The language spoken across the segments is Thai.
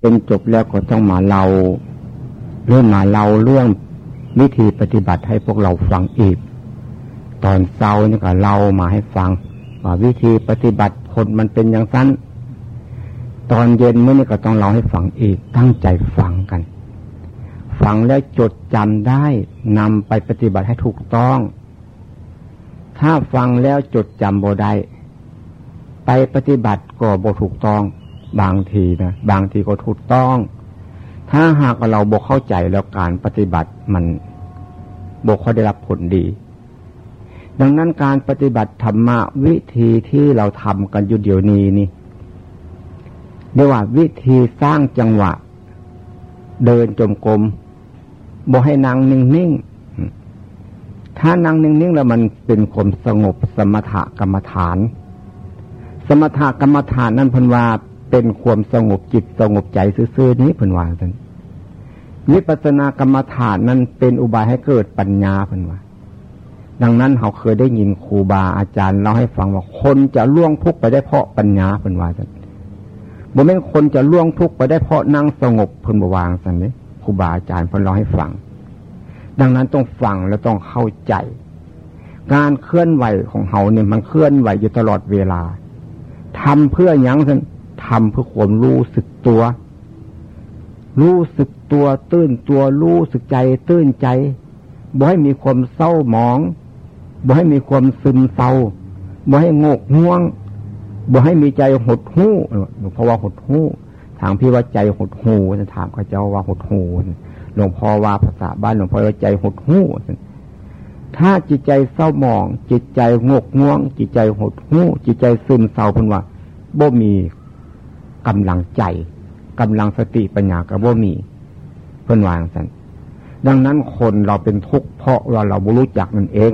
เป็นจบแล้วก็ต้องมาเล่าเรื่องมาเล่าเรื่องวิธีปฏิบัติให้พวกเราฟังอีก ตอนเช้านี่ก็เล่ามาให้ฟังว่าวิธีปฏิบัติผลมันเป็นอย่างนั้นตอนเย็นเมื่อนี้ก็ต้องเล่าให้ฟังอีกตั้งใจฟังกัน ฟังแล้วจดจำได้นำไปปฏิบัติให้ถูกต้อง ถ้าฟังแล้วจดจำบ่ได้ไปปฏิบัติก็บ่ถูกต้อง บางทีนะบางทีก็ถูกต้อง ถ้าหากเราบกเข้าใจแล้วการปฏิบัติมันบกเขาได้รับผลดี ดังนั้นการปฏิบัติธรรมะวิธีที่เราทำกันอยู่เดี๋ยวนี้นี่เรียกว่าวิธีสร้างจังหวะ เดินจมกรมบกให้นั่งนิ่งๆถ้านั่งนิ่งๆแล้วมันเป็นความสงบสมถกรรมฐาน สมถกรรมฐานนั่นพันว่า เป็นความสงบจิตสงบใจซื่อๆนี้เพิ่นว่าท่านวิปัสสนากรรมฐานนั้นเป็นอุบายให้เกิดปัญญาเพิ่นว่าดังนั้นเขาเคยได้ยินครูบาอาจารย์เล่าให้ฟังว่าคนจะล่วงทุกข์ไปได้เพราะปัญญาเพิ่นว่าท่านบ่แม่นคนจะล่วงทุกข์ไปได้เพราะนั่งสงบเพิ่นบวางสันนี้ครูบาอาจารย์เพิ่นเล่าให้ฟัง ดังนั้นต้องฟังแล้วต้องเข้าใจ การเคลื่อนไหวของเขาเนี่ยมันเคลื่อนไหวอยู่ตลอดเวลาทำเพื่อยั้งท่าน ทำเพื่อความรู้สึกตัว รู้สึกตัวตื้นตัวรู้สึกใจตื้นใจบ่ให้มีความเศร้าหมองบ่ให้มีความซึมเศร้าบ่ให้งกง่วงบ่ให้มีใจหดหู้เพราะว่าหดหู้ทางพี่ว่าใจหดหูจะถามข้าเจ้าว่าหดหูหลวงพ่อว่าภาษาบ้านหลวงพ่อว่าใจหดหู้ถ้าจิตใจเศร้าหมอง จิตใจงกง่วง จิตใจหดหู้จิตใจซึมเศร้าพันว่าบ่มี กำลังใจกำลังสติปัญญากระว่ามีเพื่อนวางสันดังนั้นคนเราเป็นทุกข์เพราะว่าเราบรู้จักนั่นเอง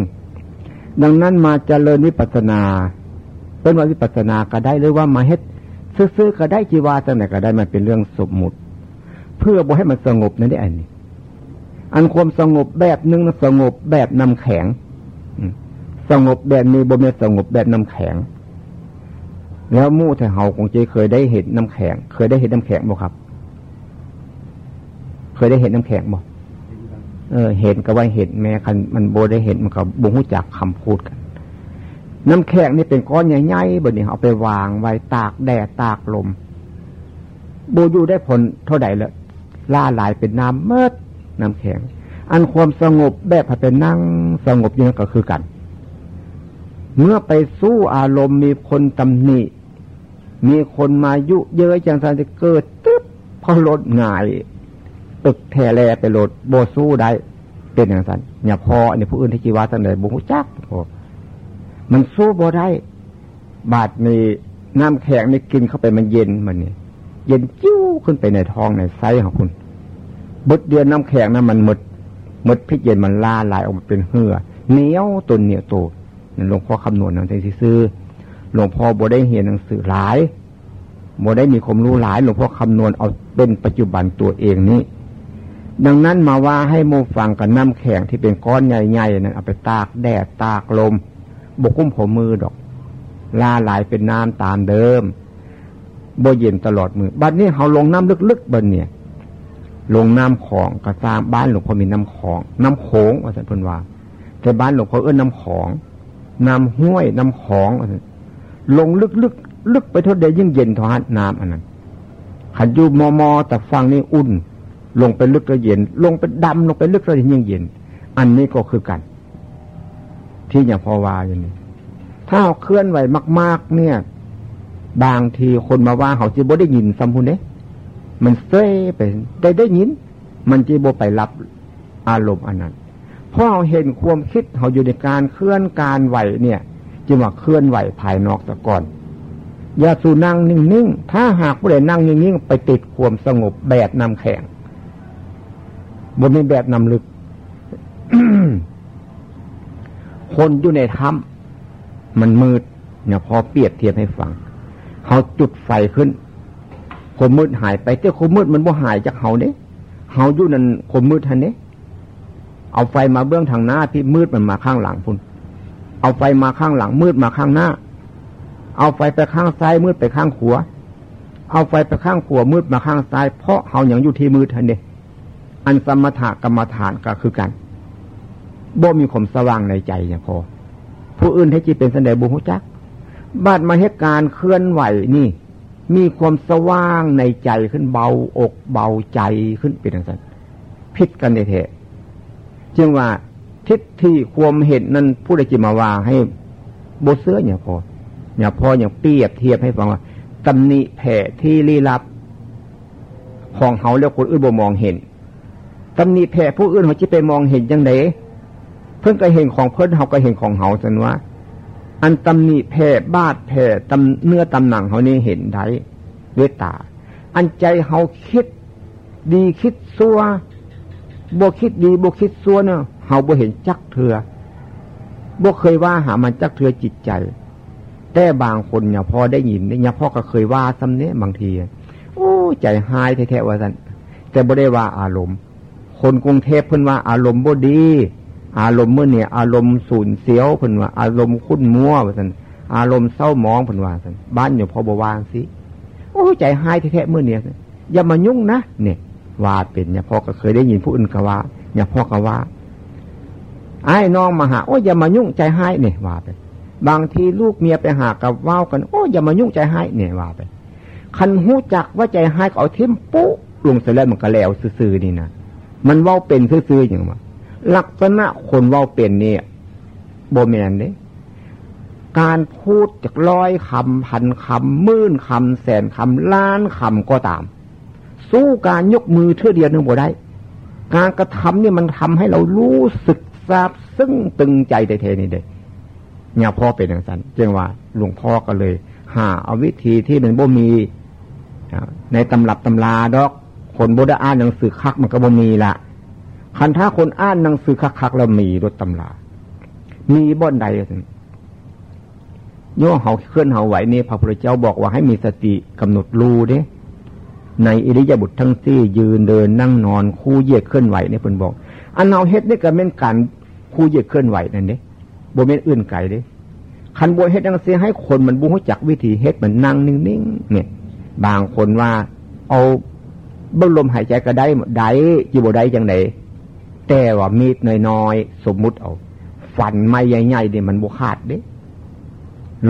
ดังนั้นมาเจริญวิปัสนาเป็นว่าวิปัสนาก็ได้หรือว่ามาเฮ็ดซื้อๆก็ได้จีวาจังไหนก็ได้มันเป็นเรื่องสมมุติ เพื่อบ่ให้มันสงบนั่นได้อันนี้ อันความสงบแบบนึงสงบแบบน้ำแข็งสงบแบบนี้บ่มีสงบแบบน้ำแข็ง แล้วมู่แต่เฮาคงจะเคยได้เห็นน้ำแข็ง เคยได้เห็นน้ำแข็งบ่ครับ เคยได้เห็นน้ำแข็งบ่เออ เห็นก็ว่าเห็นแม้คันมันโบได้เห็นมันก็บ่หูจักคำพูดกัน น้ำแข็งนี่เป็นก้อนใหญ่ๆบนนี้เอาไปวางไว้ตากแดดตากลมโบอยู่ได้ผลเท่าใดเลยล่าหลายเป็นน้ำเมื่อน้ำแข็ง อันความสงบแบบเป็นนั่งสงบอยู่นั่นก็คือกัน เมื่อไปสู้อารมณ์มีคนตำหนิ มีคนมายุเยอะจังสันจะเกิดตึ๊บพอรถง่ายตึกแทแลไปรถโบสู้ได้ เป็นอย่างสันอย่าพอเนี่ยผู้อื่นที่จีวาสันเลยบุกจักโอ้มันสู้โบได้ บาดมีน้ำแข็งนี่กินเข้าไปมันเย็นมันนี่เย็นจิ้วขึ้นไปในท้องในไส้ของคุณบุดเดือนน้ำแข็งนะมันหมดหมดพิษเย็นมันล่าลายออกมาเป็นเหือเหนียวตัวเหนียวตัวนั่นหลวงพ่อคำนวณนั่นเองซื้อ หลวงพ่อบ่ได้เห็นหนังสือหลายบ่ได้มีความรู้หลายหลวงพ่อคำนวณเอาเป็นปัจจุบันตัวเองนี้ ดังนั้นมาว่าให้โมฟังกับน้ำแข็งที่เป็นก้อนใหญ่ๆนั้นเอาไปตากแดดตากลมบกุ้มผมมือดอกลาหลายเป็นน้ำตามเดิมโบเย็นตลอดมือบัดนี้เขาลงน้ำลึกๆบนเนี่ยลงน้ำของกระซางบ้านหลวงพ่อมีน้ำของ น้ำโขงว่าสันพนว่าแต่บ้านหลวงพ่อเอื้อนน้ำของ น้ำห้วยน้ำของ ลงลึกลึกลึกไปเทดเดียยิ่งเย็นทอดน้ำอันนั้นขันยูมอมอแต่ฟังนี่อุ่น ลงไปลึกก็เย็น ลงไปดำลงไปลึกก็ยิ่งเย็น อันนี้ก็คือกัน ที่อย่างพอวาอย่างนี้ ถ้าเคลื่อนไหวมาก ๆ เนี่ย บางทีคนมาว่าเขาจีบได้ยินซัมพุนเนี่มันเซ่ไปได้ได้ยิน มันจีบไปรับอารมณ์อันนั้นเพราะเราเห็นความคิดเขาอยู่ในการเคลื่อนการไหวเนี่ย จึงว่าเคลื่อนไหวภายนอกตะก่อน อย่าสู่นั่งนิ่งๆ ถ้าหากผู้ใดนั่งนิ่งๆ ไปติดความสงบแบบนำแข็งบนมีแบบนำลึก คนอยู่ในถ้ำมันมืดเนี่ยพอเปรียบเทียบให้ฟังเขาจุดไฟขึ้นคนมืดหายไปแต่คนมืดมันบ่หายจากเขาเนี้ยเขาอยู่นั่นคนมืดทันเนี้ยเอาไฟมาเบื้องทางหน้าที่มืดมันมาข้างหลังพุ่น เอาไฟมาข้างหลังมืดมาข้างหน้า เอาไฟไปข้างซ้ายมืดไปข้างขวาเอาไฟไปข้างขวามืดมาข้างซ้าย เพราะเขาอย่างอยู่ที่มืดทันเดอันสมถะกรรมฐานก็คือกันบ่มีความสว่างในใจอย่างพอ ผู้อื่นให้จีเป็นสันเดบุหุจักบาดมาเหตุการเคลื่อนไหวนี่ มีความสว่างในใจขึ้นเบาอกเบาใจขึ้นเป็นอย่างนั้นพิษกันในเถะจึงว่า ทิศที่ความเห็นนั้นผู้ใดจิมาว่าให้โบเสื้อเนี่ยพอเนี่ยพออย่างเปรียบเทียบให้ฟังว่าตำหนิแผ่ที่ลี้ลับ ของเขาแล้วคนอื่นบ่มองเห็นตำหนิแผ่ผู้อื่นเขาจะไปมองเห็นยังไงเพิ่งก็เห็นของเพิ่นเขาก็เห็นของเขาสันว่า อันตำหนิแผ่บาดแผ่ตำเนื้อตำหนังเขานี่เห็นได้ด้วยตา อันใจเขาคิดดีคิดซัวบวคิดดีบวคิดซัวเนาะ เฮาบ่เห็นจักเถือบ่เคยว่าหามันจักเถือจิตใจ แต่บางคนเนี่ยพอได้ยินเนี่ยพ่อก็เคยว่าซ้ำเนี้ยบางที โอ้ใจหายแท้ๆว่าสันแต่บ่ได้ว่าอารมณ์ คนกรุงเทพเพิ่นว่าอารมณ์บ่ดี อารมณ์เมื่อเนี่ยอารมณ์สูญเสียวเพิ่นว่า อารมณ์คุ้นมัวว่าสันอารมณ์เศร้ามองเพิ่นว่าสันบ้านอยู่พอบ่วางสิโอ้ใจหายแท้ๆเมื่อเนี่ยอย่ามายุ่งนะเนี่ยว่าเป็นเนี่ยพ่อก็เคยได้ยินผู้อื่นก็ว่าเนี่ยพ่อก็ว่า ไอ้น้องมาหาโอ้ยอย่ามายุ่งใจให้เนี่ยว่าไป บางทีลูกเมียไปหากับว่าวกัน โอ้ยอย่ามายุ่งใจให้เนี่ยว่าไป คันหูจักว่าใจให้ก็เอาทิมปุ๊ลงเสร็จแล้วมันก็แล้วซื่อๆนี่นะมันว่าเป็นซื่อๆอย่างว่าลักษณะคนว่าเป็นเนี่ยโบแมนเนี่ยการพูดจากร้อยคำพันคำหมื่นคำแสนคำล้านคำก็ตาม สู้การยกมือเท่าเดียวนึงบ่ได้ การกระทำเนี่ยมันทำให้เรารู้สึก ทราบซึ่งตึงใจเทนี่เด็เนี่ยพ่อเป็นอย่างนั้นจึงว่าหลวงพ่อก็เลย หาเอาวิธีที่มันบ่มีในตำรับตำราดอกคนบได้อ่านหนังสือคักมันก็บ่มีละคันถ้าคนอ่านหนังสือคักคักแล้วมีรถตำรา มีบ่อนใดโย่เขาเคลื่อนเขาไหวนี่พระพุทธเจ้าบอกว่าให้มีสติกำหนดรู้เด้ ในอิริยาบถททั้งสี่ยืนเดินนั่งนอนคู่เยียดเคลื่อนไหวนี่เพิ่นบอก อันเอาเฮ็ดนี่ก็เป็นการ คู่เยียดเคลื่อนไหวนั่นเด้บ่เป็นอื่นไกลเด้คันบวเฮ็ดดังเสียให้คนมันบุ้งจักวิธีเฮ็ดมันนั่งนิ่งๆเนี่ย บางคนว่า เอาเบิ้งลมหายใจก็ได้ได้จีบได้จังไหนแต่ว่ามีดน้อยๆสมมุติเอา ฟันไม่ใหญ่ๆเนี่ยมันบุขาดเด้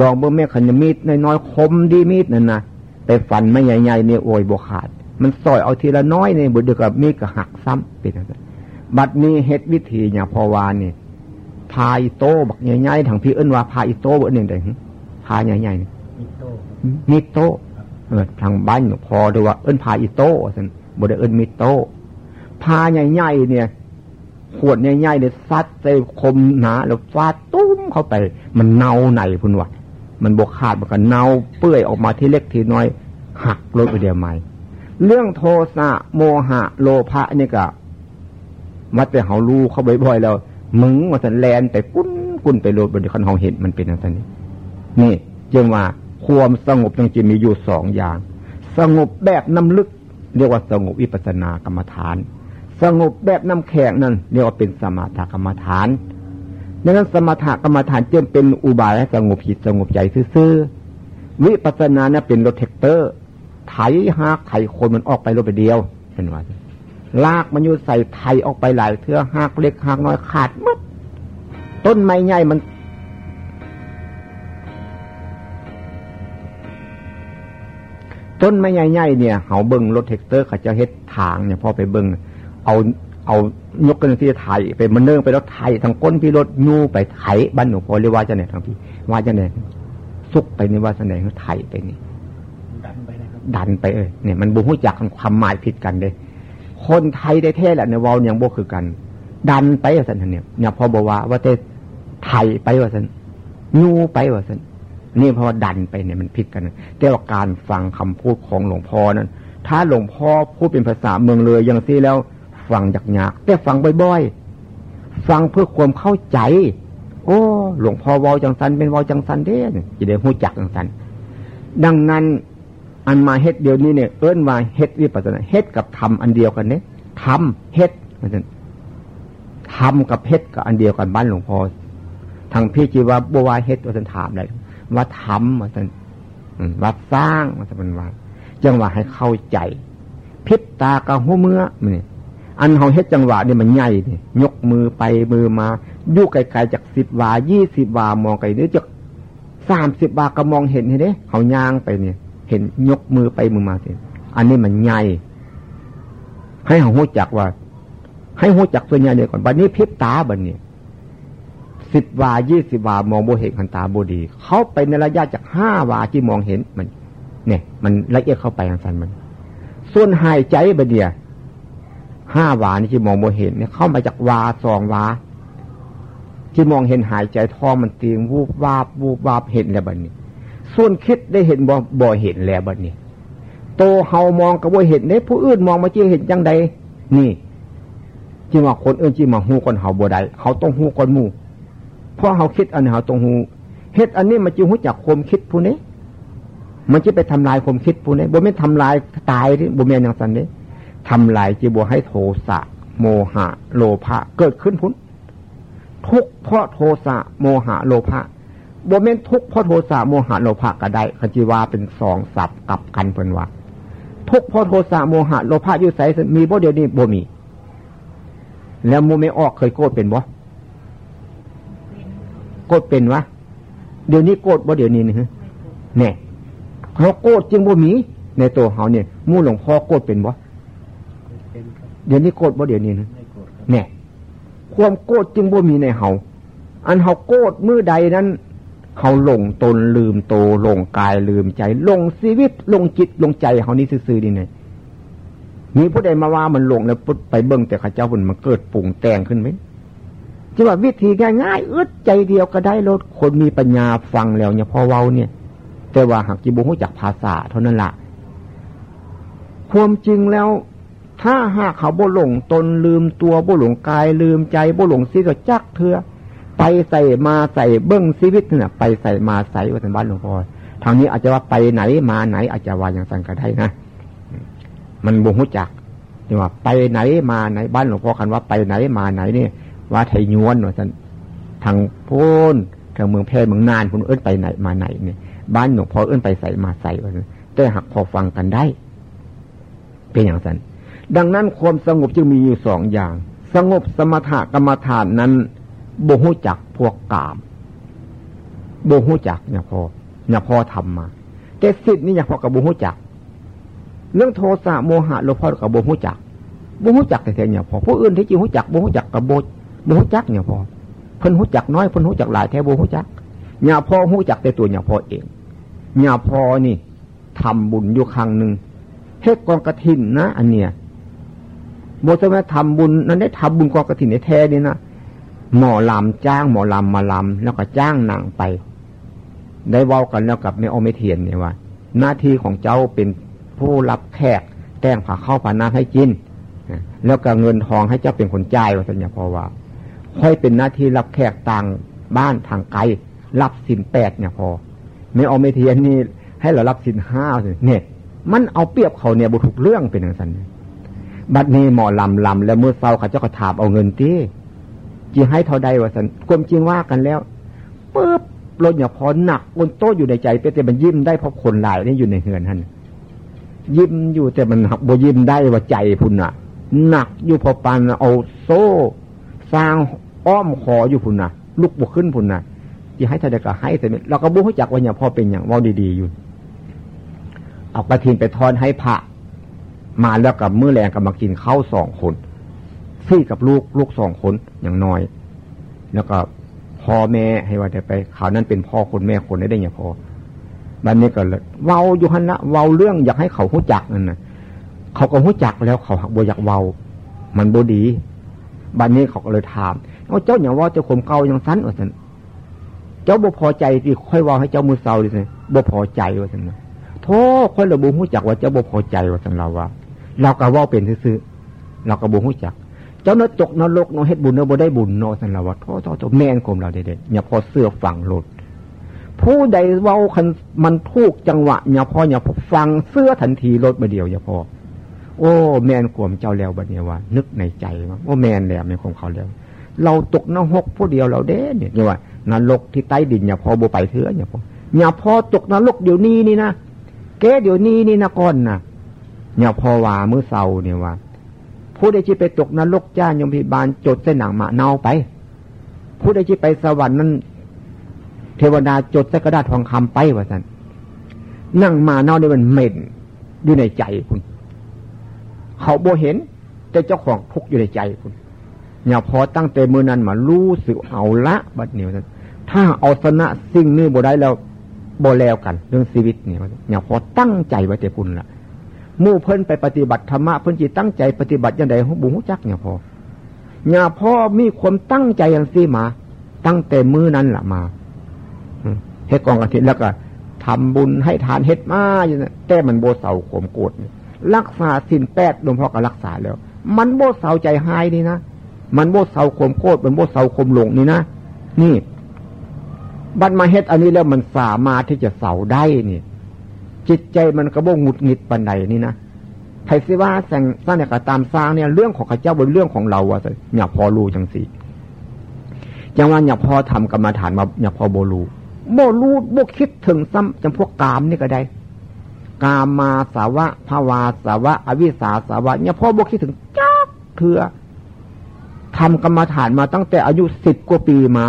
ลองเบิ้งแม่ขันมีดน้อยๆคมดีมีดนั่นนะแต่ฟันไม่ใหญ่ๆเนี่ยโอยบุขาด มันซอยเอาทีละน้อยเนี่ยบุเดียวกับมีดก็หักซ้ำเป็นอะไร บัดนี้เฮ็ดวิธีอย่างพอวานนี่พายโตบักใหญ่ๆทางพี่เอิ้นว่าพายโตบ่หนึ่งแต่พายใหญ่ๆนี่มีโตเออทางบ้านพอดูว่าเอิ้นพายโตสันบ่ได้เอิ้นมีโตพาใหญ่ๆเนี่ยขวดใหญ่ๆเนี่ยซัดใส่คมหนาแล้วฟาดตุ้มเข้าไป มันเน่าไหนพุ่นวะมันบกขาดมันก็เน่าเปื่อยออกมาที่เล็กทีน้อย หักลดไปเดียวใหม่ เรื่องโทสะโมหะ โลภะนี่ก็ มัดแต่เขารู้เขาบ่อยๆแล้วมึงมาสันแลนไปกุ้นกุ้นไปโลดบนคันเขาเห็นมันเป็นอะไรนี่นี่จึงว่าความสงบจริงๆมีอยู่สองอย่าง สงบแบบน้ำลึก เรียกว่าสงบวิปัสสนากรรมฐาน สงบแบบน้ำแข็งนั่นเรียกว่าเป็นสมาธิกรรมฐานดังนั้นสมถกรรมฐานจึงเป็นอุบายให้สงบจิตสงบใจซื่อวิปัสสนาเนี่ยเป็นรถแท็กเตอร์ ไถหากไถคนมันออกไปรถไปเดียวเป็นว่า ลากมันอยู่ใส่ไทยออกไปหลายเทือหักเล็กหักน้อยขาดมัดต้นไม้ใหญ่มันต้นไม้ใหญ่ๆเนี่ยเขาเบิ้งรถเท็กเตอร์เขาจะเฮ็ดทางเนี่ยพอไปเบิ้งเอาเอายกกันที่ไทยไปมันเนื่องไปรถไทยทางก้นพี่รถนูไปไถบ้านหนูพอเรียกว่าจะเนี่ยทางพี่ว่าจะเนี่ยซุกไปนี่ว่าจะเนี่ยไทยไปนี่ดันไปนะครับดันไปเออเนี่ยมันบุหุจักความหมายผิดกันเลย คนไทยได้แท้แหละในวอลย่างโบคือกัน ดันไปว่าสันเนี่ยเนี่ยพอบอกว่าว่าเตไทยไปว่าสันนูไปว่าสันนี่เพราะว่าดันไปเนี่ยมันผิดกัน แต่ว่าการฟังคำพูดของหลวงพ่อนั้น ถ้าหลวงพ่อพูดเป็นภาษาเมืองเลยอย่างที่แล้ว ฟังยากยากแต่ฟังบ่อยๆ ฟังเพื่อความเข้าใจ โอ้ หลวงพ่อวอลจังสันเป็นวอลจังสันเด้จะได้หูจักจังสันดังนั้น อันมาเฮ็ดเดียวนี้เนี่ยเอิ้นว่าเฮ็ดวิปัสสนาเฮ็ดกับทำอันเดียวกันเนี่ยทำเฮ็ดมันจะทำกับเฮ็ดกับอันเดียวกันบ้านหลวงพ่อทางพี่จีว่าบัวเฮ็ดว่าจะถามเลยว่าทำว่าจะว่าสร้างว่าจะเป็นว่าจังหวะให้เข้าใจพิบตากระหัวเมื่อนี่อันเขาเฮ็ดจังหวะนี่มันใหญ่เนี่ยกมือไปมือมายู่ไกลๆจากสิบวายี่สิบวามองไกลนี่จากสามสิบวาก็มองเห็นเห็นเด้เขาย่างไปเนี่ย เห็นยกมือไปมือมาสิอันนี้มันใหญ่ให้เขาหูจักว่า ให้หูจักส่วนใหญ่เดียวก่อนบัดนี้พิบตาบัดนี้สิบวายี่สิบวามองโบเห็นขันตาโบดี เขาไปในระยะจากห้าวาที่มองเห็นมัน เนี่ย มันละเอียดเข้าไปทางสันมัน ส่วนหายใจบัดเดียห้าวานี่ที่มองโบเห็นเนี่ยเข้ามาจากวาสองวาที่มองเห็นหายใจท้องมันตีงวูบวาบวูบวาบเห็นแล้วบัดนี้ ส่วนคิดได้เห็นบ่บ่เห็นแล้วบัดนี้ โตเฮามองกับบ่เห็นได้ผู้อื่นมองมาจีเห็นจังใดนี่จีว่าคนอื่นจีมาหูคนเฮาบ่ได้เขาต้องหูคนมู่เพราะเขาคิดอันนี้เขาต้องหูเฮ็ดอันนี้มันจะหูจากความคิดผู้นี้ มันจะไปทำลายความคิดผู้นี้บ่ไม่ทำลายตายดิบ่แม่นอย่างสันนี้ทำลายจีบ่ให้โทสะ โมหะ โลภะเกิดขึ้นพุ้นทุกเพราะโทสะโมหะโลภะ บ่แม่นทุกเพราะโทสะโมหะโลภะก็ได้คันจีว่าเป็นสองสับกับกันเพิ่นว่าทุกเพราะโทสะโมหะโลภะอยู่ใสมีบ่เดียวนี้บ่มี แล้วโมไม่ออกเคยโกรธเป็นบ่โกรธเป็นวะเดี๋ยวนี้โกรธบ่เดี๋ยวนี้นะเนี่ยเขาโกรธจึงบ่มี ในตัวเขาเนี่ยมู่หลวงพ่อโกรธเป็นบ่เดี๋ยวนี้โกรธบ่เดี๋ยวนี้นะเนี่ยความโกรธจึงบ่มีในเฮาอันเฮาโกรธมือใดนั้น เฮาหลงตนลืมโตหลงกายลืมใจหลงชีวิตหลงจิตหลงใจเฮานี่ซื่อๆนี่ไงมีผู้ใดมาว่ามันหลงแล้วปุ๊บไปเบิ่งแต่ข้าเจ้าบุญมันเกิดปุ่งแต่งขึ้นไหมจะว่าวิธีง่ายๆอึดใจเดียวก็ได้ลดคนมีปัญญาฟังแล้วเนี่ยพอเว้าเนี่ย แต่ว่าหากจิบุหูจักภาษาเท่านั้นละความจริงแล้ว ถ้าหากเขาบ่หลงตนลืมตัวบ่หลงกายลืมใจบ่หลงซีก็จักเถื่อ ไปใส่มาใส่เบิ้องชีวิตเนี่ยไปใส่มาใส่วัฒนบ้านหลวงพ่อทางนี้อาจจะว่าไปไหนมาไหน อาจจะว่าอย่างสังกัดได้นะมันบ่งหูจักนี่ว่า ไปไหนมาไหนบ้านหลวงพ่อคันว่าไปไหนมาไหนเนี่ยว่าไทยยวนว่าท่านทางพูนทางเมืองแพร่เมืองนานคุณเอื้นไปไหนมาไหนเนี่ยบ้านหลวงพ่อเอื้นไปใส่มาใส่ว่าแต่หักพอฟังกันได้ เป็นอย่างนั้นดังนั้นความสงบจึงมีอยู่สองอย่าง สงบสมถะกรรมฐานนั้น บหูจักพวกกามโบหูจักเนี่ยพอเนี่ยพอทำมาแต่สิทธิ์นี่เนี่ยพอกับโบหูจัก เรื่องโทสะโมหะหลวงพ่อกับโบหูจักโบหูจักแต่เนี่ยพอผู้อื่นที่จริงหูจักโบหูจักกับบโบหูจักเนี่ยพอเพิ่นหูจักน้อยเพิ่นหูจักหลายแท้โบหูจักเนี่ยพอหูจักแต่ตัวเนี่ยพอเองเนี่ยพอนี่ทำบุญอยู่ครั้งหนึ่งเฮ็ดกองกระถินนะ อันเนี้ยโบจะมาทำบุญนั้นได้ทำบุญกองกระถินในแท้นี่นะ หมอลำจ้างหมอลำมาลำแล้วก็จ้างนังไป ได้เว้ากันแล้วกับในโอเมเทียนเนี่ยว่า หน้าที่ของเจ้าเป็นผู้รับแขกแต่งผ่าเข้าผ่าน้ำให้กินแล้วก็เงินทองให้เจ้าเป็นคนจ่ายว่าสัญญาพอว่าค่อยเป็นหน้าที่รับแขกต่างบ้านทางไกลรับสินแปดเนี่ยพอ ไม่เอาไม่เทียนนี่ให้เรารับสินห้าเนี่ย มันเอาเปรียบเขาเนี่ยบุถูกเรื่องเป็นอย่างนั้นบัดนี้หมอลำลำแล้วเมื่อเศร้าเขาเจ้าก็ถามเอาเงินที่ จีให้เท่าใดวะสันความจริงว่ากันแล้วปุ๊บรถอย่าพอหนักบนโต๊ะอยู่ในใจไปแต่มันยิ้มได้เพราะคนหลายนี่อยู่ในเฮือนท่านยิ้มอยู่แต่มันหักบยิ้มได้ว่าใจพุ่นอะ หนักอยู่พอปันเอาโซ่สร้างอ้อมขออยู่พุ่นน่ะ ลุกบวกขึ้นพุ่นน่ะจะให้ทาดก็ให้แต่เราก็บุ้งจักว่าอย่างพ่อเป็นอย่างว่าดีๆอยู่เอากระถินไปทอนให้พระมาแล้วกับมือแรงกับมากินข้าวสองคน พี่กับลูกลูกสองคนอย่างน้อย แล้วก็พ่อแม่ให้ว่าได้ไปเขาวนั้นเป็นพ่อคนแม่คนได้ได้อย่างพอบันนี้ก็เลยเว้าอยู่ฮันละเว้าเรื่องอยากให้เขาหู้จักนั่นนะเขาก็หู้จักแล้วเขาหักบอยากเว้ามันบดีบันนี้เขาก็เลยถามเอาเจ้าอย่างว่าเจ้าข่มเก่าอย่างสั้นว่าสันเจ้าบ่พอใจที่ค่อยว่าให้เจ้ามือเศร้าดิสิบ่พอใจว่าสันนะโทษค่อยระบุหู้จักว่าเจ้าบ่พอใจว่าสันเราว่าเราก็ว่าเป็นซื่อเราก็บ่หู้จัก เจ้าเนื้อจกนรกเนาะเฮ็ดบุญเนื้อบ่ได้บุญเนาะสันเราว่าโทษโทษแม่นกลมเราเด็ดๆอย่าพอเสื้อฝังหลุดผู้ใดเว้าคันมันทุกจังหวะอย่าพออย่าพอฟังเสื้อทันทีลดมาเดียวอย่าพอ โอ้ แมนขวมเจ้าแล้วบัดเนี่ยว่านึกในใจว่าโอ้แมนแล้วแมนของเขาแล้ว เราตกนรกผู้เดียวเราเด้เนี่ยนี่ว่านรกที่ใต้ดินอย่าพอโบไปเถื่ออย่าพออย่าพอตกนรกเดี๋ยวนี้นี่นะเก๋เดี๋ยวนี้นี่นะก้อนนะเนี่ยพอว่ามือเศร้าเนี่ยว่า ผู้ใดที่ไปตกนรกจ้ายมพิบาลจดเส้นหนังมาเนาไป ผู้ใดที่ไปสวรรค์นั้น เทวดาจดใส่กระดาษทองคำไปว่าสันนั่งมาเนาเนี่ยมันเหม็นอยู่ในใจคุณเขาโบเห็น แต่เจ้าของทุกอยู่ในใจคุณอย่าพอตั้งแต่มือนั้นมารู้สึกเอาละบัดเหนียวถ้าเอาสนะสิ่งนี้บ่ได้แล้วบ่แล้วกัน เรื่องชีวิตเนี่ยอย่าพอตั้งใจไว้แต่คุณละ มู่เพิ่นไปปฏิบัติธรรมะเพิ่นจีตั้งใจปฏิบัติยังไงบุหุจักเนี่ยพออย่าพ่อมีความตั้งใจอย่างซีมา ตั้งแต่มือนั้นละมาเฮ็ดกองกระถินแล้วก็ทำบุญให้ทานเฮ็ดมาอย่างนั้แต่มันโบเสาข่มโกรธรักษาสินแปดหลวงพ่อก็รักษาแล้ว มันโบเสาใจหายนี่นะมันโบเสาข่มโกรธมันโบเสาข่มหลงนี่นะนี่บันมาเฮ็ดอันนี้แล้วมันสามารถที่จะเสาได้นี่ จิตใจมันกระโบงหงุดหงิดปันใดนี่นะไทยสิว่าแสงสร้างเนี่ยก็ตามสร้างเนี่ยเรื่องของข้าเจ้าบนเรื่องของเราอะอย่าพอรู้จังสิจังว่าอย่าพอทำกรรมฐานมาอย่าพอโบลูโบลูโบคิดถึงซ้ำจำพวกกามนี่ก็ได้ กามาสาวะภาวาสาวะ อวิสาสาวะอย่าพอโบคิดถึงจักเถื่อทำกรรมฐานมาตั้งแต่อายุสิบกว่าปีมา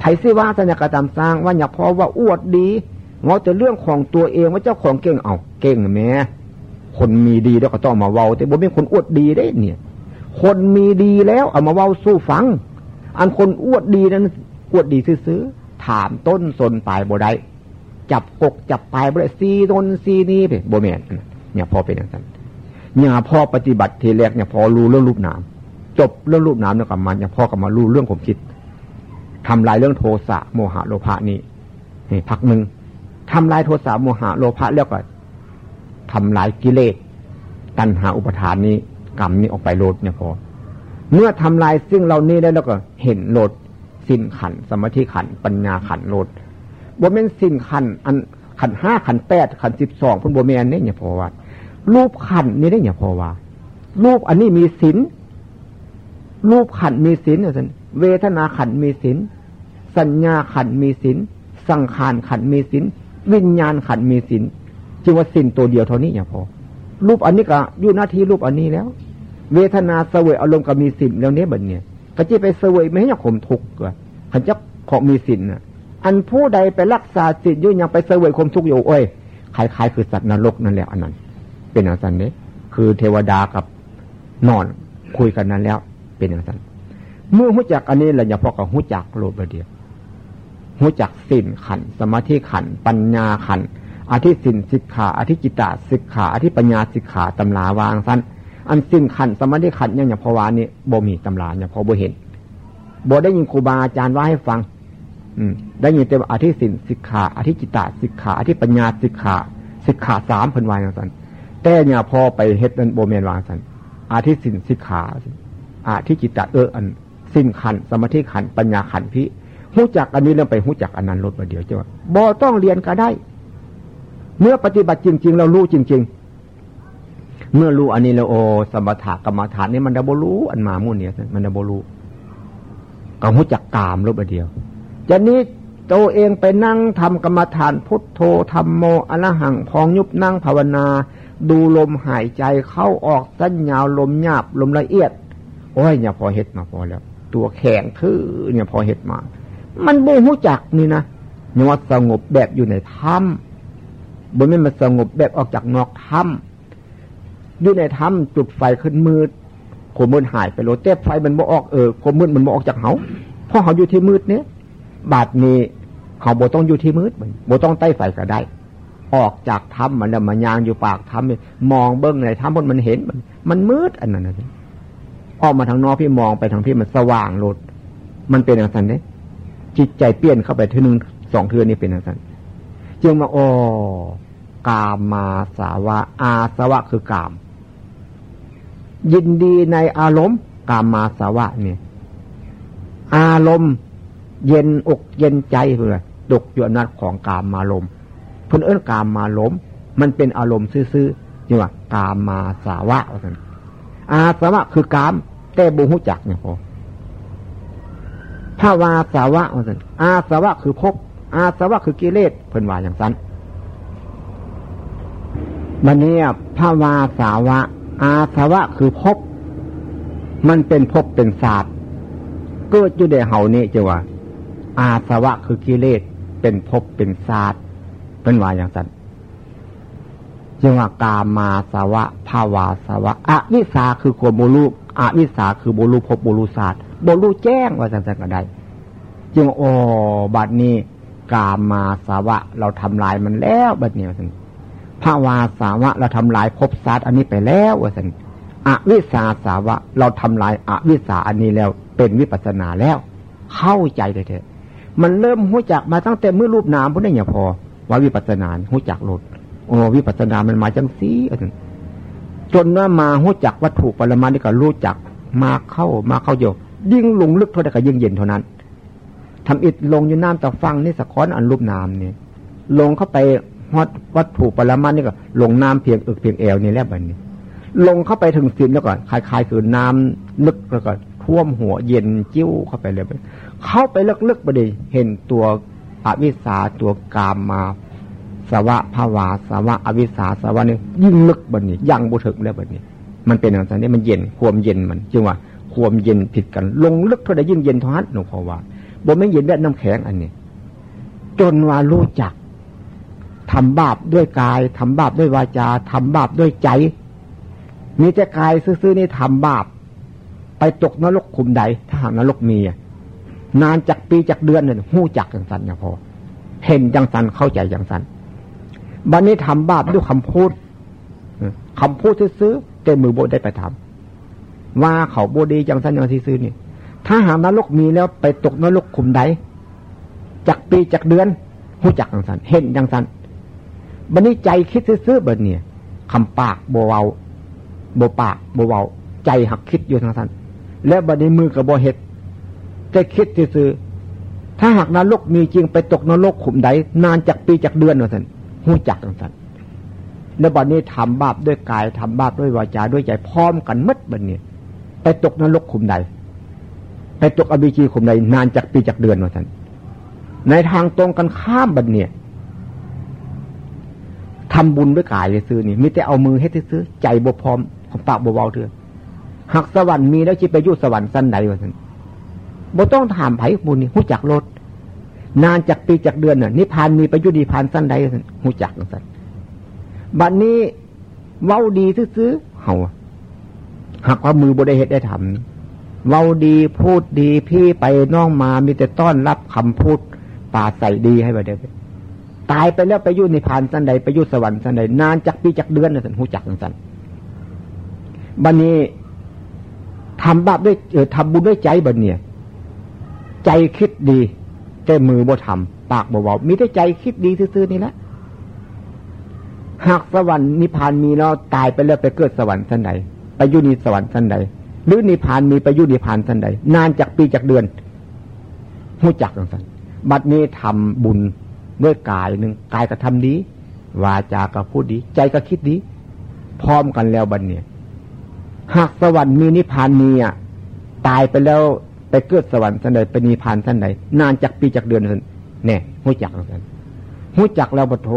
ไทยซิว่าสัญญากรรมสร้างว่าอย่าพอว่าอวดดี ว่าจะเรื่องของตัวเองว่าเจ้าของเก่งเอาเก่งแม้คนมีดีแล้วก็ต้องมาเว้าแต่บ่เป็นคนอวดดีได้เนี่ย คนมีดีแล้วเอามาเว้าสู้ฟัง อันคนอวดดีนั้นอวดดีซื้อถามต้นสนปลายบ่ได้จับกกจับปลายบ่ได้ซีตนซีนี้ไปบ่แม่นเนี่ยพอเป็นอย่างนั้นเนี่ยพอปฏิบัติทีแรกเนี่ยพอรู้เรื่องรูปนามจบเรื่องรูปนามเนี่ยกับมันเนี่ยพอกับมารู้เรื่องผมคิดทำลายเรื่องโทสะโมหะโลภะนี่นี่พักหนึ่ง ทำลายโทสะโมหะโลภะแล้วก็ทำลายกิเลสตัณหาอุปทานนี้กรรมนี้ออกไปโลดเนี่ยพอ เมื่อทำลายซึ่งเรานี้ได้แล้วก็เห็นโลดสิ้นขันสมาธิขันปัญญาขันโลดบวเมนสิ้นขันอันขันห้าขันแปดขันสิบสองพุ่นบเมนนี่เนี่ยพอว่ารูปขันนี้ได้เนี่ยพอว่ารูปอันนี้มีสินรูปขันมีสินเนี่ยเวทนาขันมีสินสัญญาขันมีสินสังขารขันมีสิน วิญญาณขันมีสินจึงว่าสินตัวเดียวเท่านี้อย่างพอ รูปอันนี้ก็ยู่หน้าที่รูปอันนี้แล้ว เวทนาเสวยอารมณ์ก็มีสินแล้วเนี้ยบัดเนี่ยก็จะไปเสวยไม่ให้ยข่มทุกข์ก็ขันจะของมีสินอะอันผู้ใดไปรักษาสินยุ่ยังไปเสวยข่มทุกข์อยู่โอ้ยคล้ายๆคือสัตว์นรกนั่นแหละอันนั้น เป็นอย่างนั้นเนี่ยคือเทวดากับนอนคุยกันนั้นแล้ว เป็นอย่างนั้นเมื่อหู้จักอันนี้เราอย่าพอกับหู้จักโลภเดียว หู้จักสิ่นขัน สมาธิขัน ปัญญาขันอธิสินสิกขาอธิจิตตสิกขาอธิปัญญาสิกขาตำลาวางสั้นอันสิ้นขันสมาธิขันยังอย่างพวานี่บ่มีตำราอย่างพอบ่เห็นบ่ได้ยินครูบาอาจารย์ว่าให้ฟัง อืม ได้ยินแต่อธิสินสิกขาอธิจิตตสิกขาอธิปัญญาสิกขาสิกขาสามพันวายสั้นแต่เนี่ยพอไปเฮ็ดนั้นโบเมนวางสันอาทิสินสิกขาอาทิจิตตเอออัน สิ้นขันสมาธิขันปัญญาขันพิ หู้จักอันนี้เรื่องไปหู้จักอันนั้นลดมาเดียวจ้าบ่ต้องเรียนก็ได้ เมื่อปฏิบัติจริง ๆ เรารู้จริง ๆ เมื่อรู้อันนี้แล้วโอสมถะกรรมฐานนี่มันดับรู้อันมามุ่นเนี่ยมันดับรู้ก็หู้จักกามลดมาเดียวจะนี้ตัวเองไปนั่งทำกรรมฐานพุทโธธรรมโมอรหังพองยุบนั่งภาวนา ดูลมหายใจเข้าออกสั้นยาวลมหยาบลมละเอียด โอ้ยเนี่ยพอเห็ดมาพอแล้ว ตัวแข็งทื่อเนี่ยพอเห็ดมา มันบูหูจักนี่นะเนี่ว่าสงบแบบอยู่ในถ้ำบนไม่มาสงบแบบออกจากนอกถ้ำอยู่ในถ้ำจุดไฟขึ้นมืดขมมืดหายไปโลเต้ไฟมันบ่ออกเออขมมืดมันบ่ออกจากเขาเพราะเขาอยู่ที่มืดเนี้ยบาดนี้เขาบ่ต้องอยู่ที่มืดมันบ่ต้องใต้ไฟก็ได้ ออกจากถ้ำมันแล้วมันยางอยู่ปากถ้ำมองเบิ้องในถ้ำบนมันเห็นมัน มันมืดอันนั้นนะออกมาทางนอกพี่มองไปทางพี่มันสว่างโลดมันเป็นอย่างนั้นเนี่ย จิตใจเปลี่ยนเข้าไปทีหนึ่งสองเทือนี่เป็นอย่างนั้นจึงมาโอกามมาสาวะ อาสวะคือกาม ยินดีในอารมณ์ กามมาสาวะเนี่ย อารมณ์เย็นอกเย็นใจเพื่อตกอยู่อำนาจของกามมาลมเพื่อนเอิ้นกามมาลมมันเป็นอารมณ์ซื่อๆนี่ว่ากามมาสาวะอาสวะคือกาม แต่บุหุจักเนี่ยพอ ถ้าวาสาวะว่าสันอาสาวะคือภพอาสาวะคือกิเลสเพิ่นว่าอย่างสั้นบันนี้ภาวาสาวะ อาสาวะคือภพมันเป็นภพเป็นศาสตร์เกิดอยู่ในเฮานี่จังว่า อาสวะคือกิเลสเป็นภพเป็นศาสตร์เป็นว่าอย่างนั้นจึงว่ากามาสาวะภาวาสาวะอวิสาคือความโมลูอวิสาคือโมลูภพโมลูศาสตร์ โมลูแจ้งว่าสันๆก็ได้ จึงโอ้บัดนี้กามาสาวะ เราทำลายมันแล้วบัดนี้ว่าสันภาวาสาวะ เราทำลายภพศาสตร์อันนี้ไปแล้วว่าสันอวิสาสาวะ เราทำลายอวิสาอันนี้แล้วเป็นวิปัสนาแล้ว เข้าใจเลยเถอะ มันเริ่มหู้จักมาตั้งแต่เมื่อรูปนามพวกนี้อย่าพอ ว่าวิปัสนาหู้จักหลุดโอ้วิปัสนามันมาจังสีจนว่ามาหู้จักวัตถุปรมาณนี่ก็รู้จักมาเข้ามาเข้าโย ยิ่งลงลึกเท่าใดก็ยิ่งเย็นเท่านั้นทำอิดลงอยู่น้ำตะฟังนี่สะค้อนอันรูปนามนี่ลงเข้าไปฮอดวัตถุปรมาณนี่ก็ลงน้ำเพียงอึกเพียงเอวนี่แล้วบัดนี้ ลงเข้าไปถึงศีลแล้วก่อนคลายๆคือน้ำลึกแล้วก็ท่วมหัวเย็นจิ้วเข้าไปเลยเข้าไปลึกๆไปเลยเห็นตัวอวิสาตัวกามมาสวะภาวาสวะอวิสาสวะนี่ยิ่งลึกบันนี้ยังบุถึงแล้วบันนี้ มันเป็นอย่างนี้มันเย็นความเย็นมันจึงว่า ความเย็นผิดกัน ลงลึกเท่าใดยิ่งเย็นเท่านั้นหลวงพ่อว่าบ่ไม่เย็นแบบน้ำแข็งอันนี้ จนว่ารู้จักทำบาปด้วยกายทำบาปด้วยวาจาทำบาปด้วยใจมีแต่กายซื่อๆนี่ทำบาป ไปตกนรกขุมใด ถ้าหากนรกมีนานจากปีจากเดือนเนี่ยหู้จักอย่างสันอย่างพอ เห็นอย่างสันเข้าใจอย่างสันบันนี้ทำบาปด้วยคำพูดคำพูดซื้อเต็มมือโบได้ไปทำ ว่าเขาโบดีจังสันอย่างซื้อนี่ถ้าหานรกมีแล้วไปตกนรกขุมใดจากปีจากเดือนหู้จักอย่างสันเห็นอย่างสันบันนี้ใจคิดซื้อบันเนี่ยคำปากโบเวาโบปากโบเวาใจหักคิดอยู่ทางสันและบันนี้มือกับโบเห็ดจะคิดซื้อถ้าหากนรกมีจริงไปตกนรกขุมใดนานจากปีจากเดือนว่าสันหูจักต่างสันแล้วบัดนี้ทำบาปด้วยกายทำบาปด้วยวาจาด้วยใจพร้อมกันมัดบัดนี้ ไปตกนรกขุมใด ไปตกอบิจีขุมใด นานจากปีจากเดือนว่าสันในทางตรงกันข้ามบัดเนี่ยทำบุญด้วยกายซื้อนี่มิแต่เอามือให้ซื้อใจบวพร้อมของปากบวเบาเถอะหากสวรรค์มีแล้วจิไปยุ่สวรรค์สั้นใดวะสันบ่ต้องถามไผ่บุญนี่หูจักรถนานจากปีจากเดือนน่ะนิพานมีประยุทธ์นิพานสั้นใดหูจักสั้นบัดนนี้เว้าดีซื้อเฮา หากว่ามือบริเหตุได้ทำเว้าดีพูดดีพี่ไปน้องมามีแต่ต้อนรับคำพูดป่าใส่ดีให้ไปเด้ตายไปแล้วไปยุ่นิพานสันใดไปยุ่สวรรค์สันใดนานจากปีจากเดือนน่ะสันหูจักสันบันนี้ทำบาปด้วยเออทำบุญด้วยใจบัดเนี่ย ใจคิดดี แต่มือบ่ทำปากบ่เบามีแต่ใจคิดดีซื่อๆนี่แหละหากสวรรค์นิพพานมีแล้วตายไปแล้วไปเกิดสวรรค์สันใดไป ยุนิสวรรค์สันใด หรือนิพานมีไปยุนิพานสันใด นานจากปีจากเดือนหู้จักสันบัดนี้ทำบุญด้วยกายหนึ่งกายก็ทำดีวาจาก็พูดดี ใจก็คิดดี พร้อมกันแล้วบัดเนี่ยหากสวรรค์มีนิพานมีอะตายไปแล้วไปเกิดสวรรค์สันใดไปนิพานสันใดนานจากปีจากเดือนเห็นเนี่ยหู้จักกัน หู้จักแล้วบโท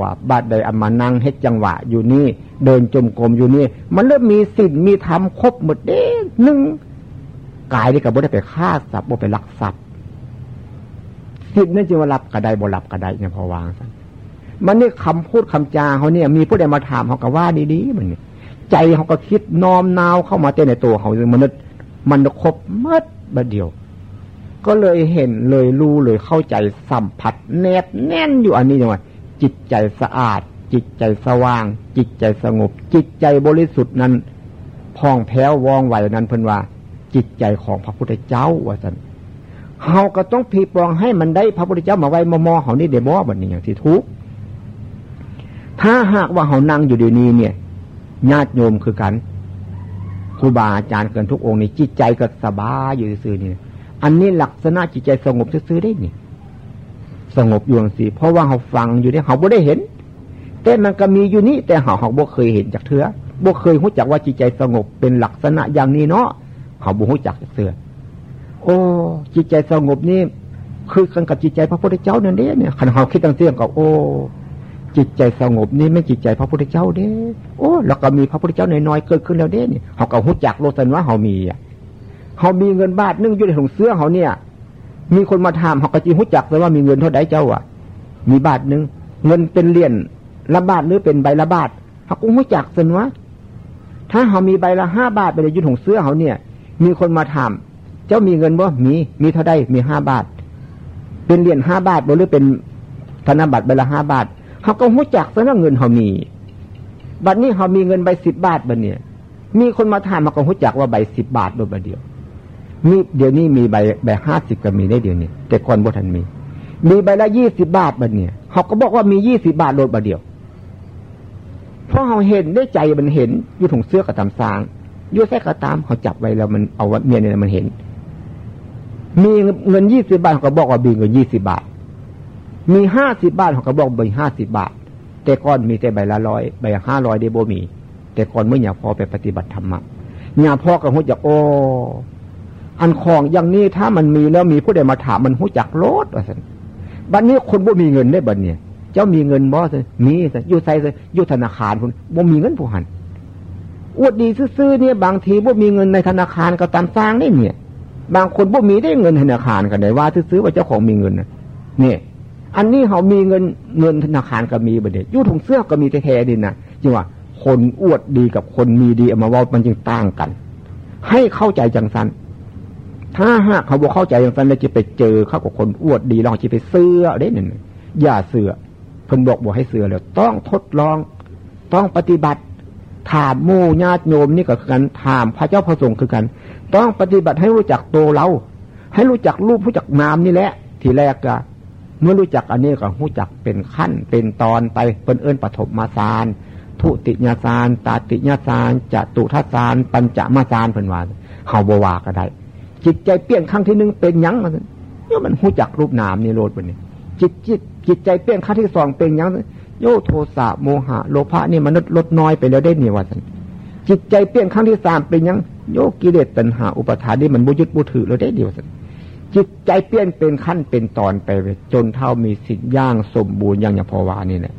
ว่าบาดใดอามานั่งเฮ็ดจังหวะอยู่นี่ เดินจมกรมอยู่นี่ มันเริ่มมีสิ่งมีธรรมครบหมดเด้หนึ่งกายนี่กับบ่ได้ไปฆ่าสัตว์บ่ไปลักทรัพย์สิ่งนั่นจึงว่ารับกระไดบ่รับกระไดเนี่ยพอวางสันมันนี่คำพูดคำจาเขาเนี่ย มีผู้ใดมาถามเขาก็ว่าดีๆมันนี่ใจเขาก็คิดน้อมนาวเข้ามาเต้นในตัวเขามนุษย์มันครบมัดบะเดียว ก็เลยเห็นเลยรู้เลยเข้าใจสัมผัส แนบแน่นอยู่อันนี้จังหวะจิตใจสะอาด จิตใจสว่าง จิตใจสงบ จิตใจบริสุทธิ์นั้นพองแผ้วว่องไหวนั้นเพิ่นว่า จิตใจของพระพุทธเจ้าว่าสันเฮาก็ต้องพีปองให้มันได้พระพุทธเจ้ามาไว้มอมอเขานี่เดบอบันนี้อย่างที่ทุกถ้าหากว่าเขานั่งอยู่เดี๋ยวนี้เนี่ยญาติโยมคือกันครูบาอาจารย์เกินทุกองค์นี่จิตใจก็สบายอยู่ซื่อนี่ อันนี้ลักษณะจิตใจสงบซื่อได้นี่สงบอยู่สิเพราะว่าเขาฟังอยู่เนี่ยเขาบ่ได้เห็น แต่มันก็มีอยู่นี่แต่เขาเขาบ่เคยเห็นจากเถือบ่เคยรู้จักว่าจิตใจสงบเป็นลักษณะอย่างนี้เนาะเขาบ่รู้จักจากเถือโอ้ จิตใจสงบนี่คือกันกับจิตใจพระพุทธเจ้านั่นเองเนี่ยขันเขาคิดตั้งเสียงกับโอ้จิตใจสงบนี่ไม่จิตใจพระพุทธเจ้าเด้ โอ้แล้วก็มีพระพุทธเจ้าน้อยๆเกิดขึ้นแล้วเด้เนี่ยเขาก็หุจักโลสันว่าเขามีอะ เขามีเงินบาทนึ่งอยู่ในถุงเสื้อเขาเนี่ย มีคนมาถามเขาก็จีหุจักเลยว่ามีเงินเท่าไดเจ้าอะ มีบาทนึงเงินเป็นเหรียญละบาทหรือเป็นใบละบาทเขาก็หุจักสันว่าถ้าเขามีใบละห้าบาทไปในยุทธของเสื้อเขาเนี่ย มีคนมาถามเจ้ามีเงินบ่มีมีเท่าไดมีห้าบาท เป็นเหรียญห้าบาทหรือเป็นธนบัตรใบละห้าบาทเขาก็หู้จักซะว่าเงินเขามีบัดนี้เขามีเงินใบสิบบาทบัดเนี่ย มีคนมาถามมาก็หู้จักว่าใบสิบบาทโดยบัดเดียว มีเดี๋ยวนี้มีใบใบห้าสิบก็มีได้เดี๋ยวนี้ แต่ก่อนบ่ทันมี มีใบละยี่สิบบาทบัดเนี่ยเขาก็บอกว่ามียี่สิบาทโดยบัดเดียว เพราะเขาเห็นได้ใจมันเห็นอยู่ถุงเสื้อกระตำซางยู่แท้กระตามเขาจับไว้แล้วมันเอาเมียเนี่ยมันเห็น มีเงินยี่สิบาทเขาก็บอกว่ามีเงินยี่สิบาท มีห้าสิบบาทเขาก็บอกใบห้าสิบบาท แต่ก่อนมีแต่ใบละร้อยใบห้าร้อยเดโบมี แต่ก่อนเมื่ออย่าพอไปปฏิบัติธรรมะอย่าพอกับหูจักโอ้ อันของอย่างนี้ถ้ามันมีแล้วมีผู้ใดมาถามมันหูจักโลดว่าสันบัดนนี้คนบ่มีเงินได้บัดเนี่ย เจ้ามีเงินบ่สิมีสิอยู่ใส่สิอยู่ธนาคารคุณบ่มีเงินผู้หันอวดดีซื่อเนี่ยบางทีบ่มีเงินในธนาคารก็ตามสร้างได้เนี่ย บางคนบ่มีได้เงินธนาคารกันไหนว่าซื้อว่าเจ้าของมีเงินเนี่ยอันนี้เขามีเงินเงินธนาคารก็มีประเด็นยู่ถุงเสื้อก็มีแท้ๆดินะจริงว่าคนอวดดีกับคนมีดีเอามาว่ามันจึงต่างกัน ให้เข้าใจจังสัน ถ้าหากเขาบอกเข้าใจจังสันแล้วจะไปเจอเขากับคนอวดดีลองจะไปเสื้อได้หนึ่งอย่าเสือเพิ่นบอกบอกให้เสือแล้วต้องทดลอง ต้องปฏิบัติ ถามมู่ญาติโยมนี่ก็คือกันถามพระเจ้าพระสงฆ์คือกัน ต้องปฏิบัติให้รู้จักโตเรา ให้รู้จักรูปรู้จักนามนี่แหละ ทีแรกก็เมื่อรู้จักอันนี้ก็รู้จักเป็นขั้นเป็นตอนไปเป็นเอิญปฐมมาสารทุติยาสารตาติยาสารจตุทัสารปัญจมาสารเพิ่นว่าเฮาบวาก็ได้ จิตใจเปลี่ยนครั้งที่หนึ่งเป็นยังมันเนี่ยมันรู้จักรูปนามนี่โลดไปนี่จิตจิตจิตใจเปลี่ยนครั้งที่สองเป็นยังโยโทสะโมหะโลภะนี่มันลดน้อยไปแล้วได้เนี่ยว่าสันจิตใจเปลี่ยนครั้งที่สามเป็นยังโยกิเลสตัณหาอุปทานนี่มันบุยุดบุถือแล้วได้เดียวสันจิตใจเปลี่ยนเป็นขั้นเป็นตอนไป จนเท่ามีสิ่งย่างสมบูรณ์อย่างอย่างพอวานี่เนี่ย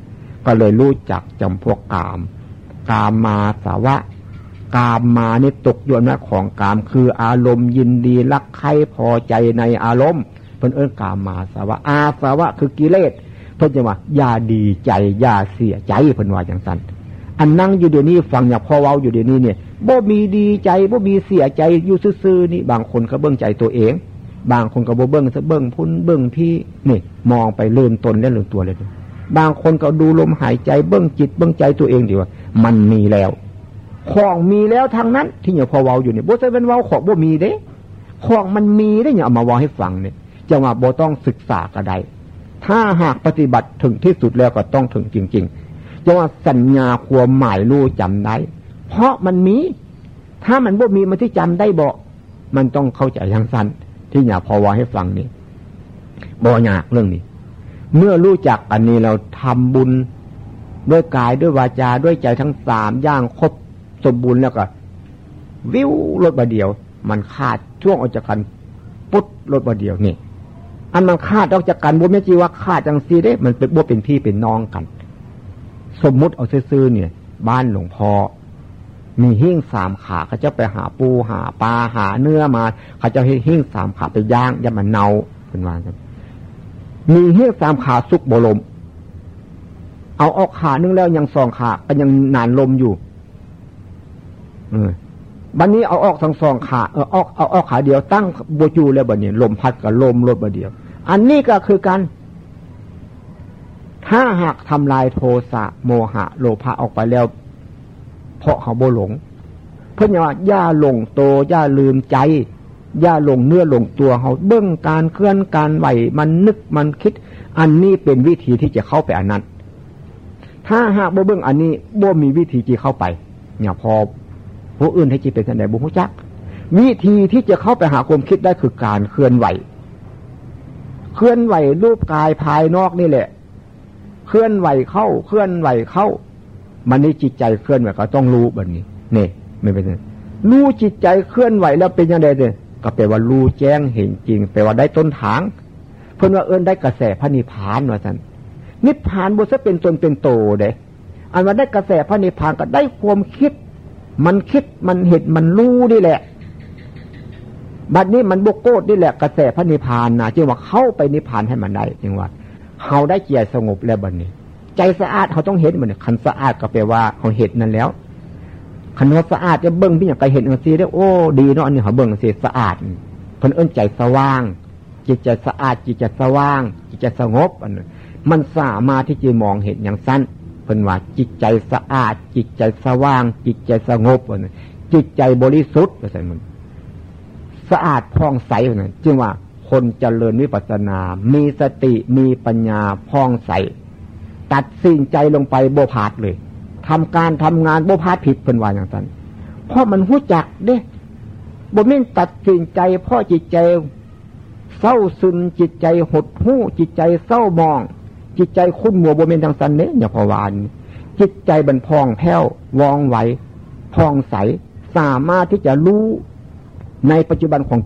ก็เลยรู้จักจำพวกกาม กามมาสาวะ กามมานี่ตกยนต์ของกาม คืออารมณ์ยินดีรักใครพอใจในอารมณ์เพิ่นเอิ้นกามมาสาวะอาสาวะคือกิเลสเพิ่นจะว่าอย่าดีใจอย่าเสียใจเพิ่นว่าอย่างสั้นอันนั่งอยู่เดี๋ยวนี้ฟังอย่างพอเว้าอยู่เดี๋ยวนี้เนี่ยบ่มีดีใจบ่มีเสียใจอยู่ซื่อๆนี่บางคนก็เบิ่งใจตัวเอง บางคนก็บเบิ้งซะเบิ้งพุ่นเบิ้งพี่นี่ มองไปลื่นตนและลื่นตัวเลย บางคนก็ดูลมหายใจเบิ้งจิตเบิ้งใจตัวเองดีว่า มันมีแล้ว ของมีแล้วทางนั้น ที่อย่าพอเว้าอยู่เนี่ยโบจะเป็นเว้าของโบมีเด้ ของมันมีได้อย่าเอามาว่าให้ฟังเนี่ยจะว่าโบต้องศึกษากระไดถ้าหากปฏิบัติถึงที่สุดแล้วก็ต้องถึงจริงๆจะว่าสัญญาความหมายรู้จำได้ เพราะมันมี ถ้ามันบ่มีมันที่จำได้บ่มันต้องเข้าใจทางสั้นที่อยาพอวาให้ฟังนี่บ่อยากเรื่องนี้ เมื่อรู้จักอันนี้เราทำบุญด้วยกายด้วยวาจาด้วยใจทั้งสามย่างครบ สมบูรณ์แล้วก็ วิวรถบาเดียว มันขาดช่วงออกจากกันปุ๊บรถบาเดียวนี่ อันมันขาดออกจากกันบุญไม่จีว่าขาดจังซีได้ มันเป็นบ่เป็นพี่เป็นน้องกัน สมมุติเอาซื้อเนี่ย บ้านหลวงพ่อมีหิ้งสามขาเขาจะไปหาปูหาปลาหาเนื้อมาเขาจะให้หิ้งสามขาไปย่างย่ามันเนาเป็นว่าครับมีหิ้งสามขาสุกบลม เอาออกขานึงแล้วยังสองขาก็ยังนานลมอยู่ บันนี้เอาออกทั้งสองขาเออออกเอาออกขาเดียวตั้งโบจูแล้วบันนี้ลมพัดกับลมรถบันเดียว อันนี้ก็คือการถ้าหากทำลายโทสะโมหะ โลภะออกไปแล้ว เพราะเขาโบหลง เพื่อนว่าย่าหลงโตย่าลืมใจย่าหลงเนื้อหลงตัวเขาเบื้องการเคลื่อนการไหวมันนึกมันคิด อันนี้เป็นวิธีที่จะเข้าไปอันนั้น ถ้าหากโบเบื้องอันนี้โบมีวิธีที่เข้าไปเนี่ยพอ ผู้อื่นให้จิตเป็นสันใดบุหุจัก วิธีที่จะเข้าไปหาความคิดได้คือการเคลื่อนไหว เคลื่อนไหวรูปกายภายนอกนี่แหละ เคลื่อนไหวเข้า เคลื่อนไหวเข้า มันนี่จิตใจเคลื่อนไหวก็ต้องรู้แบบนี้เนี่ยไม่เป็นไรรู้จิตใจเคลื่อนไหวแล้วเป็นยังไงเนี่ยก็แปลว่ารู้แจ้งเห็นจริงแปลว่าได้ต้นทาง เพื่อนว่าเอิ้นได้กระแสพระนิพพานว่าท่านนิพพานบุษเป็นตนเป็นโตเด้อันว่าได้กระแสพระนิพพานก็ได้ความคิด มันคิดมันเห็นมันรู้นี่แหละ บัดนี้มันบุกโกดนี่แหละกระแสพระนิพพานนะจึงว่าเข้าไปนิพพานให้มันได้จึงว่าเขาได้เจียสงบแล้วบัดนี้ ใจสะอาดเขาต้องเห็นมันคันสะอาดก็แปลว่าเขาเห็นนั่นแล้วคันว่าสะอาดจะเบิ้งพี่อย่างไรเห็นอันซีได้โอ้ดีเนาะอันนี้เขาเบิ้งสีสะอาดเพิ่นเอื้นใจสว่าง จิตใจสะอาดจิตใจสว่าง จิตใจสงบอันนั้นมันสามารถที่จะมองเห็นอย่างสั้น เพิ่นว่าจิตใจสะอาด จิตใจสว่าง จิตใจสงบนะจิตใจบริสุทธิ์อะไรมันสะอาดพ่องใสนนั้นจึงว่าคนเจริญวิปัสสนา มีสติมีปัญญาพ่องใส ตัดสิ่งใจลงไปโบพาดเลยทำการทำงานโบพาดผิดเป็นว่าอย่างนั้นเพราะมันหู้จักเด้บ่มิ่นตัดสินใจพ่อจิตใจเศร้าซึนจิตใจหดหู้จิตใจเศร้ามอง จิตใจคุ้นมัวบวมเป็นทางสันเนอย่าพวาน จิตใจบันพองแผ้ววองไหวพองใส สามารถที่จะรู้ในปัจจุบันของ